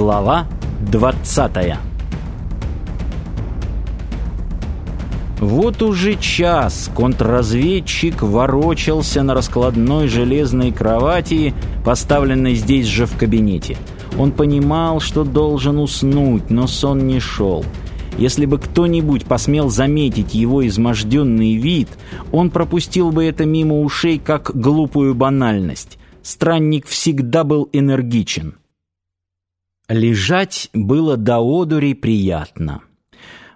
Глава 20 Вот уже час контрразведчик ворочался на раскладной железной кровати, поставленной здесь же в кабинете. Он понимал, что должен уснуть, но сон не шел. Если бы кто-нибудь посмел заметить его изможденный вид, он пропустил бы это мимо ушей как глупую банальность. Странник всегда был энергичен. Лежать было до одури приятно.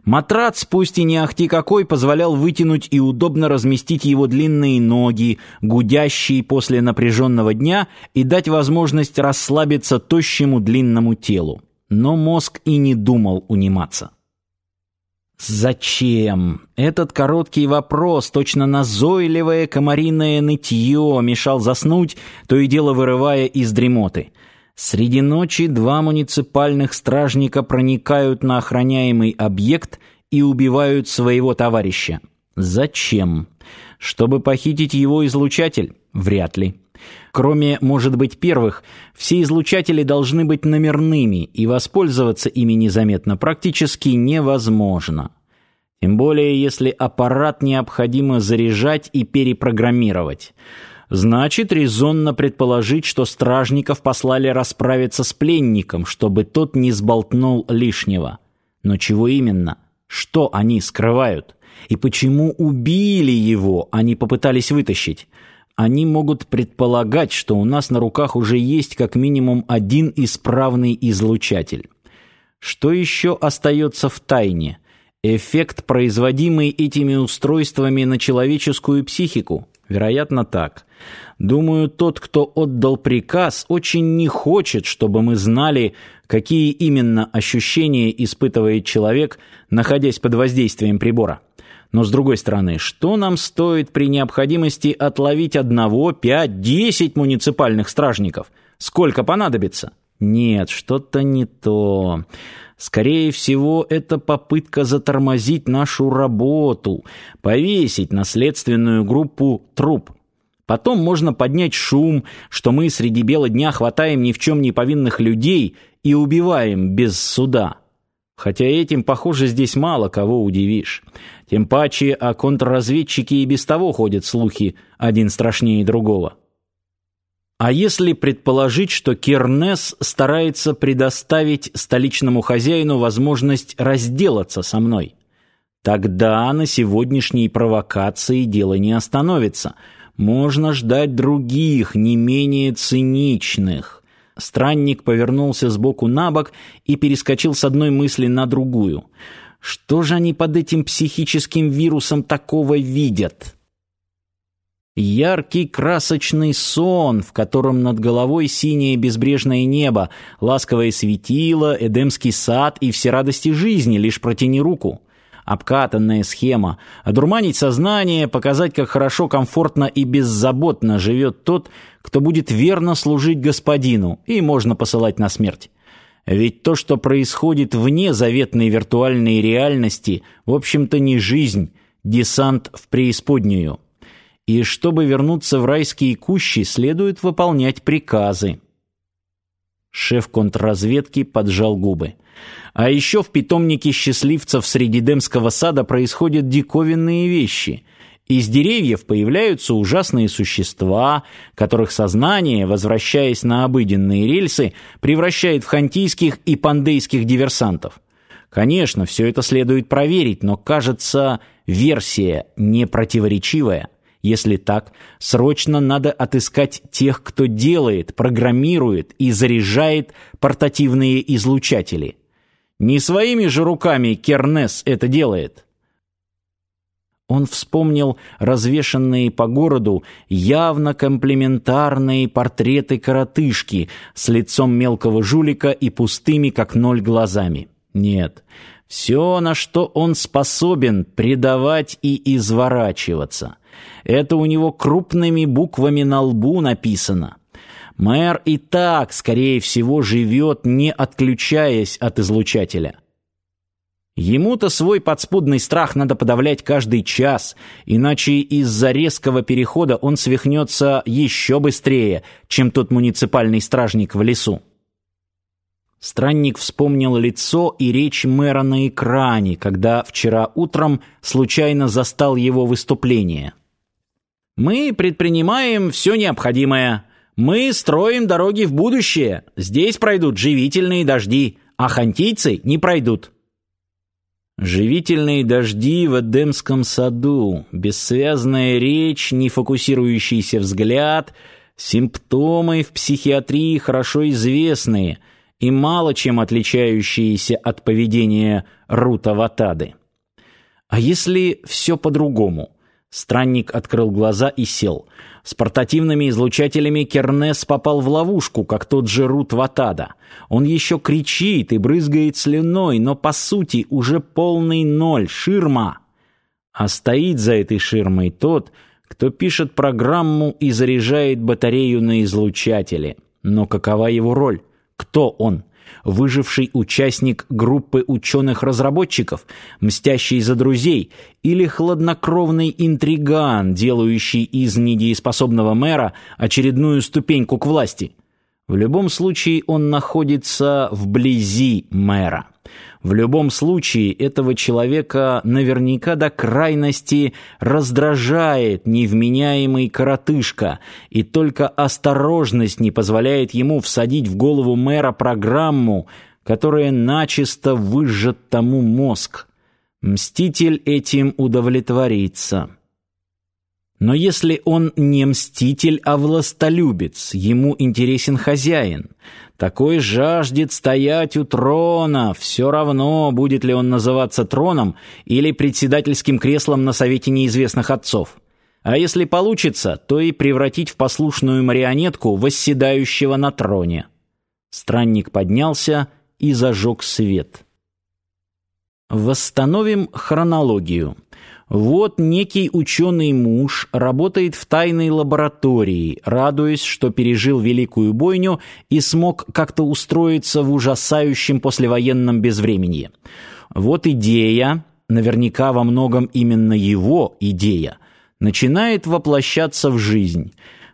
Матрац, пусть и не ахти какой, позволял вытянуть и удобно разместить его длинные ноги, гудящие после напряженного дня, и дать возможность расслабиться тощему длинному телу. Но мозг и не думал униматься. Зачем? Этот короткий вопрос, точно назойливое комариное нытье, мешал заснуть, то и дело вырывая из дремоты. Среди ночи два муниципальных стражника проникают на охраняемый объект и убивают своего товарища. Зачем? Чтобы похитить его излучатель? Вряд ли. Кроме, может быть, первых, все излучатели должны быть номерными, и воспользоваться ими незаметно практически невозможно. Тем более, если аппарат необходимо заряжать и перепрограммировать. Значит, резонно предположить, что стражников послали расправиться с пленником, чтобы тот не сболтнул лишнего. Но чего именно? Что они скрывают? И почему убили его, а не попытались вытащить? Они могут предполагать, что у нас на руках уже есть как минимум один исправный излучатель. Что еще остается в тайне? Эффект, производимый этими устройствами на человеческую психику? Вероятно, так. Думаю, тот, кто отдал приказ, очень не хочет, чтобы мы знали, какие именно ощущения испытывает человек, находясь под воздействием прибора. Но с другой стороны, что нам стоит при необходимости отловить одного, пять, десять муниципальных стражников? Сколько понадобится? Нет, что-то не то. Скорее всего, это попытка затормозить нашу работу, повесить на следственную группу труп. Потом можно поднять шум, что мы среди бела дня хватаем ни в чем не повинных людей и убиваем без суда. Хотя этим, похоже, здесь мало кого удивишь. Тем паче о контрразведчике и без того ходят слухи, один страшнее другого. А если предположить, что Кернес старается предоставить столичному хозяину возможность разделаться со мной, тогда на сегодняшней провокации дело не остановится. Можно ждать других, не менее циничных. Странник повернулся с боку на бок и перескочил с одной мысли на другую. Что же они под этим психическим вирусом такого видят? Яркий красочный сон, в котором над головой синее безбрежное небо, ласковое светило, эдемский сад и все радости жизни, лишь протяни руку. Обкатанная схема. Одурманить сознание, показать, как хорошо, комфортно и беззаботно живет тот, кто будет верно служить господину, и можно посылать на смерть. Ведь то, что происходит вне заветной виртуальной реальности, в общем-то не жизнь, десант в преисподнюю и чтобы вернуться в райские кущи, следует выполнять приказы. Шеф контрразведки поджал губы. А еще в питомнике счастливцев среди Демского сада происходят диковинные вещи. Из деревьев появляются ужасные существа, которых сознание, возвращаясь на обыденные рельсы, превращает в хантийских и пандейских диверсантов. Конечно, все это следует проверить, но, кажется, версия не противоречивая. Если так, срочно надо отыскать тех, кто делает, программирует и заряжает портативные излучатели. Не своими же руками Кернес это делает. Он вспомнил развешанные по городу явно комплементарные портреты коротышки с лицом мелкого жулика и пустыми, как ноль, глазами. Нет, все, на что он способен, предавать и изворачиваться. Это у него крупными буквами на лбу написано. Мэр и так, скорее всего, живет, не отключаясь от излучателя. Ему-то свой подспудный страх надо подавлять каждый час, иначе из-за резкого перехода он свихнется еще быстрее, чем тот муниципальный стражник в лесу. Странник вспомнил лицо и речь мэра на экране, когда вчера утром случайно застал его выступление. «Мы предпринимаем все необходимое. Мы строим дороги в будущее. Здесь пройдут живительные дожди, а хантийцы не пройдут». Живительные дожди в Эдемском саду, бессвязная речь, нефокусирующийся взгляд, симптомы в психиатрии хорошо известные – и мало чем отличающиеся от поведения Рута Ватады. А если все по-другому? Странник открыл глаза и сел. С портативными излучателями Кернес попал в ловушку, как тот же Рут Ватада. Он еще кричит и брызгает слюной, но по сути уже полный ноль, ширма. А стоит за этой ширмой тот, кто пишет программу и заряжает батарею на излучателе. Но какова его роль? Кто он? Выживший участник группы ученых-разработчиков, мстящий за друзей, или хладнокровный интриган, делающий из недееспособного мэра очередную ступеньку к власти? В любом случае он находится вблизи мэра. В любом случае этого человека наверняка до крайности раздражает невменяемый коротышка, и только осторожность не позволяет ему всадить в голову мэра программу, которая начисто выжжет тому мозг. Мститель этим удовлетворится. Но если он не мститель, а властолюбец, ему интересен хозяин. Такой жаждет стоять у трона, все равно, будет ли он называться троном или председательским креслом на совете неизвестных отцов. А если получится, то и превратить в послушную марионетку восседающего на троне. Странник поднялся и зажег свет. Восстановим хронологию. Вот некий ученый муж работает в тайной лаборатории, радуясь, что пережил великую бойню и смог как-то устроиться в ужасающем послевоенном безвременье. Вот идея, наверняка во многом именно его идея, начинает воплощаться в жизнь.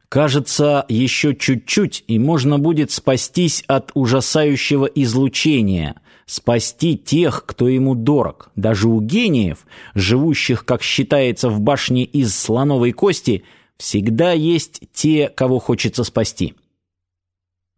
Кажется, еще чуть-чуть, и можно будет спастись от ужасающего излучения – спасти тех, кто ему дорог. Даже у гениев, живущих, как считается, в башне из слоновой кости, всегда есть те, кого хочется спасти.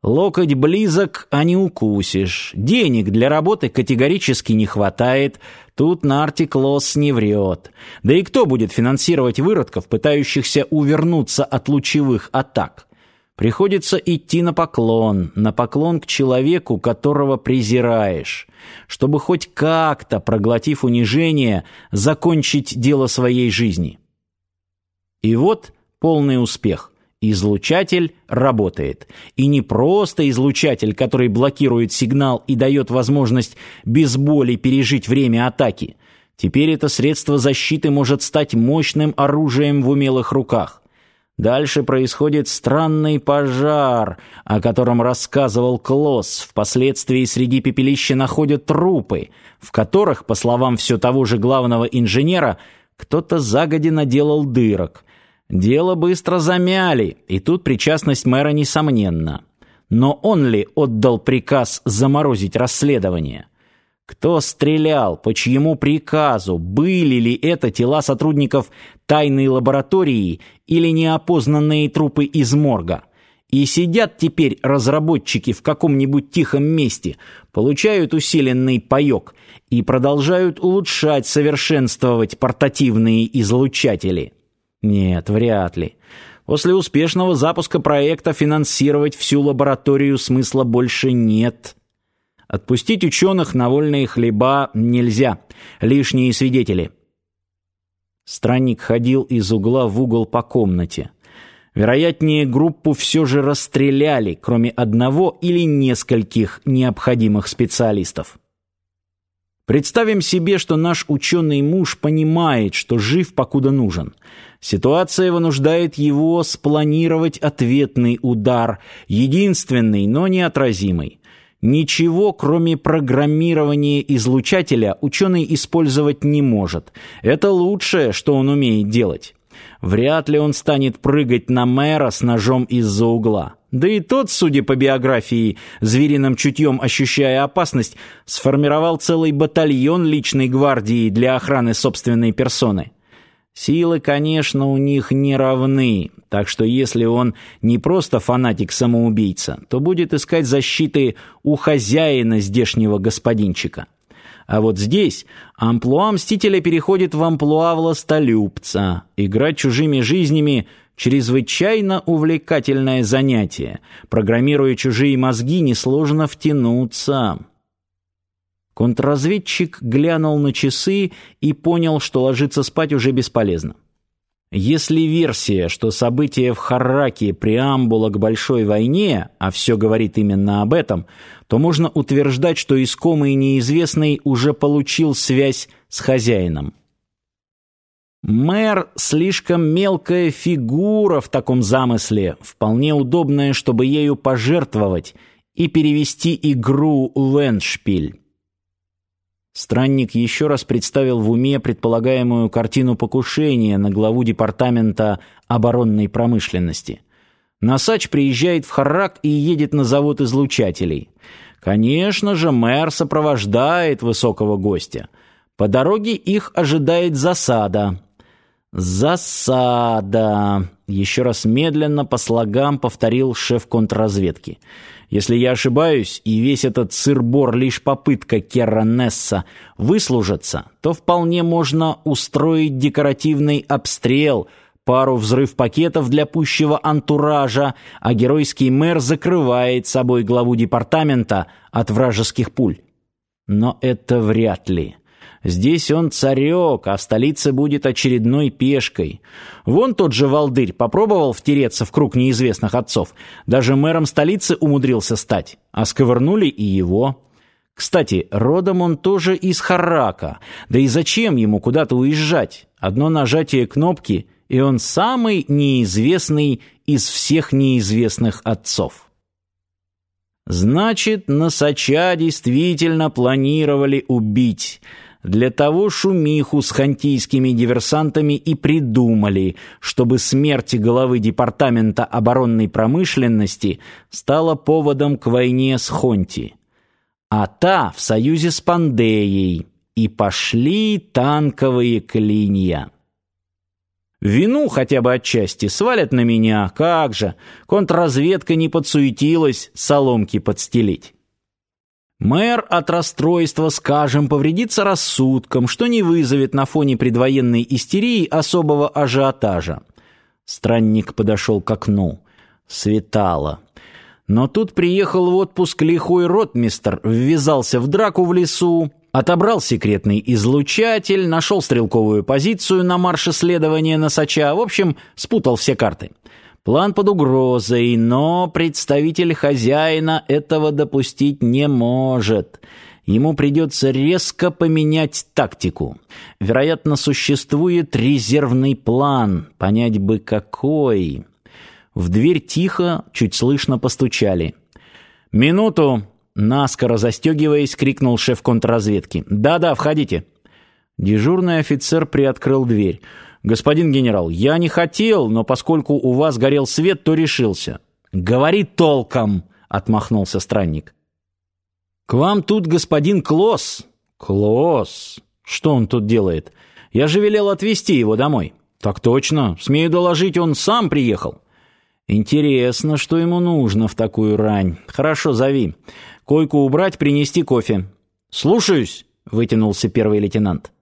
Локоть близок, а не укусишь. Денег для работы категорически не хватает. Тут Нартик Лосс не врет. Да и кто будет финансировать выродков, пытающихся увернуться от лучевых атак? Приходится идти на поклон, на поклон к человеку, которого презираешь, чтобы хоть как-то, проглотив унижение, закончить дело своей жизни. И вот полный успех. Излучатель работает. И не просто излучатель, который блокирует сигнал и дает возможность без боли пережить время атаки. Теперь это средство защиты может стать мощным оружием в умелых руках. Дальше происходит странный пожар, о котором рассказывал Клосс. Впоследствии среди пепелища находят трупы, в которых, по словам все того же главного инженера, кто-то загоди наделал дырок. Дело быстро замяли, и тут причастность мэра несомненна. Но он ли отдал приказ заморозить расследование? Кто стрелял, по чьему приказу, были ли это тела сотрудников тайной лаборатории или неопознанные трупы из морга? И сидят теперь разработчики в каком-нибудь тихом месте, получают усиленный паёк и продолжают улучшать, совершенствовать портативные излучатели. Нет, вряд ли. После успешного запуска проекта финансировать всю лабораторию смысла больше нет. Отпустить ученых на вольные хлеба нельзя. Лишние свидетели. Странник ходил из угла в угол по комнате. Вероятнее, группу все же расстреляли, кроме одного или нескольких необходимых специалистов. Представим себе, что наш ученый муж понимает, что жив покуда нужен. Ситуация вынуждает его спланировать ответный удар, единственный, но неотразимый. Ничего, кроме программирования излучателя, ученый использовать не может. Это лучшее, что он умеет делать. Вряд ли он станет прыгать на мэра с ножом из-за угла. Да и тот, судя по биографии, звериным чутьем ощущая опасность, сформировал целый батальон личной гвардии для охраны собственной персоны. Силы, конечно, у них не равны, так что если он не просто фанатик-самоубийца, то будет искать защиты у хозяина здешнего господинчика. А вот здесь амплуа Мстителя переходит в амплуа властолюбца. Играть чужими жизнями – чрезвычайно увлекательное занятие. Программируя чужие мозги, несложно втянуться. Контрразведчик глянул на часы и понял, что ложиться спать уже бесполезно. Если версия, что события в Харраке преамбула к большой войне, а все говорит именно об этом, то можно утверждать, что искомый неизвестный уже получил связь с хозяином. Мэр слишком мелкая фигура в таком замысле, вполне удобная, чтобы ею пожертвовать и перевести игру в эндшпиль. Странник еще раз представил в уме предполагаемую картину покушения на главу департамента оборонной промышленности. Насач приезжает в Харрак и едет на завод излучателей. Конечно же, мэр сопровождает высокого гостя. По дороге их ожидает засада. Засада. Еще раз медленно по слогам повторил шеф контрразведки. Если я ошибаюсь, и весь этот сыр-бор лишь попытка Керранесса выслужиться, то вполне можно устроить декоративный обстрел, пару взрыв пакетов для пущего антуража, а геройский мэр закрывает собой главу департамента от вражеских пуль. Но это вряд ли. Здесь он царек, а в столице будет очередной пешкой. Вон тот же Валдырь попробовал втереться в круг неизвестных отцов. Даже мэром столицы умудрился стать. А сковырнули и его. Кстати, родом он тоже из Харака. Да и зачем ему куда-то уезжать? Одно нажатие кнопки, и он самый неизвестный из всех неизвестных отцов. Значит, Носача действительно планировали убить – для того шумиху с хантийскими диверсантами и придумали, чтобы смерть главы департамента оборонной промышленности стала поводом к войне с Хонти. А та в союзе с Пандеей. И пошли танковые клинья. Вину хотя бы отчасти свалят на меня, как же. Контрразведка не подсуетилась соломки подстелить. Мэр от расстройства, скажем, повредится рассудком, что не вызовет на фоне предвоенной истерии особого ажиотажа. Странник подошел к окну. Светало. Но тут приехал в отпуск лихой ротмистр, ввязался в драку в лесу, отобрал секретный излучатель, нашел стрелковую позицию на марше следования Носача, в общем, спутал все карты. План под угрозой, но представитель хозяина этого допустить не может. Ему придется резко поменять тактику. Вероятно, существует резервный план, понять бы какой. В дверь тихо, чуть слышно постучали. «Минуту!» — наскоро застегиваясь, крикнул шеф контрразведки. «Да-да, входите!» Дежурный офицер приоткрыл дверь. «Господин генерал, я не хотел, но поскольку у вас горел свет, то решился». «Говори толком!» — отмахнулся странник. «К вам тут господин Клосс». «Клосс? Что он тут делает? Я же велел отвезти его домой». «Так точно. Смею доложить, он сам приехал». «Интересно, что ему нужно в такую рань. Хорошо, зови. Койку убрать, принести кофе». «Слушаюсь», — вытянулся первый лейтенант.